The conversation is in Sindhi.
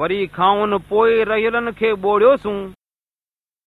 وري کائن پوءِ رهيلن کي ٻوڙيوسون.